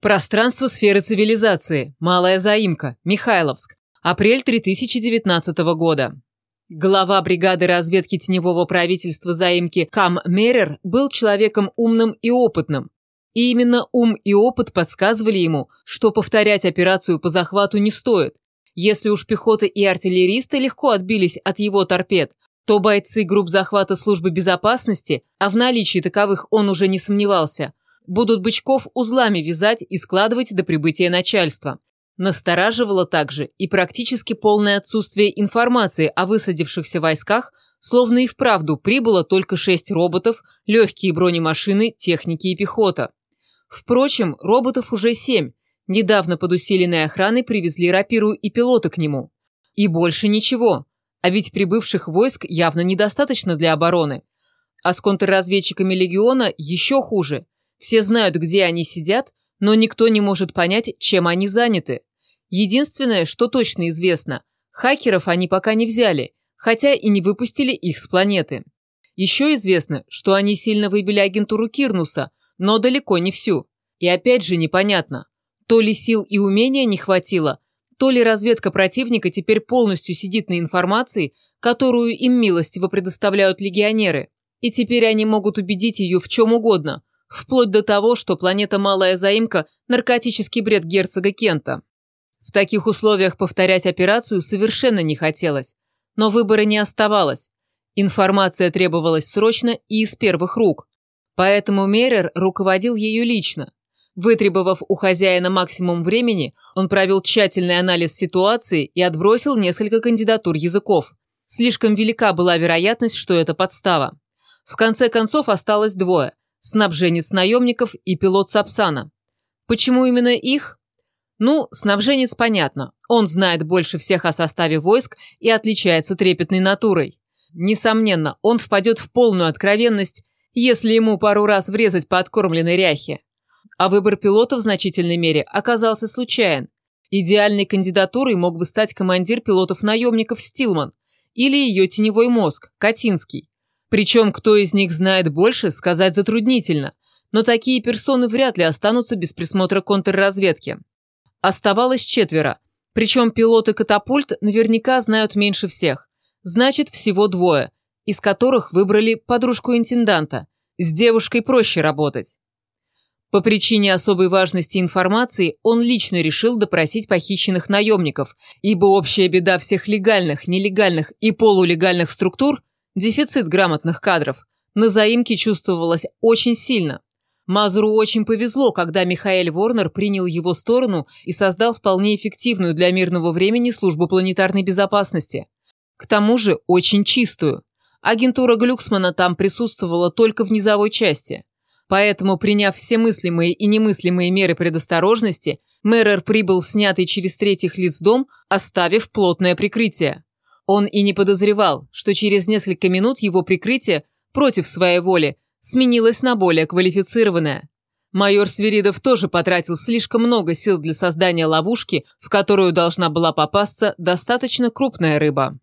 Пространство сферы цивилизации. Малая заимка. Михайловск. Апрель 2019 года. Глава бригады разведки теневого правительства заимки Кам Мерер был человеком умным и опытным. И именно ум и опыт подсказывали ему, что повторять операцию по захвату не стоит. Если уж пехота и артиллеристы легко отбились от его торпед, то бойцы групп захвата службы безопасности, а в наличии таковых он уже не сомневался, будут бычков узлами вязать и складывать до прибытия начальства. Настораживало также и практически полное отсутствие информации о высадившихся войсках, словно и вправду прибыло только шесть роботов, легкие бронемашины, техники и пехота. Впрочем, роботов уже семь. Недавно под усиленной охраной привезли рапиру и пилота к нему. И больше ничего. А ведь прибывших войск явно недостаточно для обороны. А с контрразведчиками легиона еще хуже – все знают, где они сидят, но никто не может понять, чем они заняты. Единственное, что точно известно, хакеров они пока не взяли, хотя и не выпустили их с планеты. Еще известно, что они сильно выбили агентуру Кирнуса, но далеко не всю. И опять же непонятно, то ли сил и умения не хватило, то ли разведка противника теперь полностью сидит на информации, которую им милостиво предоставляют легионеры, и теперь они могут убедить ее в чем угодно, Вплоть до того, что планета Малая Заимка – наркотический бред герцога Кента. В таких условиях повторять операцию совершенно не хотелось. Но выбора не оставалось. Информация требовалась срочно и из первых рук. Поэтому Мерер руководил ею лично. Вытребовав у хозяина максимум времени, он провел тщательный анализ ситуации и отбросил несколько кандидатур языков. Слишком велика была вероятность, что это подстава. В конце концов осталось двое снабженец наемников и пилот Сапсана. Почему именно их? Ну, снабженец понятно. Он знает больше всех о составе войск и отличается трепетной натурой. Несомненно, он впадет в полную откровенность, если ему пару раз врезать по откормленной ряхе. А выбор пилота в значительной мере оказался случайен. Идеальной кандидатурой мог бы стать командир пилотов-наемников Стилман или ее теневой мозг, Катинский. Причем, кто из них знает больше, сказать затруднительно, но такие персоны вряд ли останутся без присмотра контрразведки. Оставалось четверо, причем пилоты катапульт наверняка знают меньше всех. Значит, всего двое, из которых выбрали подружку интенданта. С девушкой проще работать. По причине особой важности информации он лично решил допросить похищенных наемников, ибо общая беда всех легальных, нелегальных и полулегальных структур Дефицит грамотных кадров на заимке чувствовалось очень сильно. Мазуру очень повезло, когда Михаэль Ворнер принял его сторону и создал вполне эффективную для мирного времени службу планетарной безопасности. К тому же очень чистую. Агентура Глюксмана там присутствовала только в низовой части. Поэтому, приняв все мыслимые и немыслимые меры предосторожности, Мэрер прибыл в снятый через третьих лиц дом, оставив плотное прикрытие. Он и не подозревал, что через несколько минут его прикрытие, против своей воли, сменилось на более квалифицированное. Майор Свиридов тоже потратил слишком много сил для создания ловушки, в которую должна была попасться достаточно крупная рыба.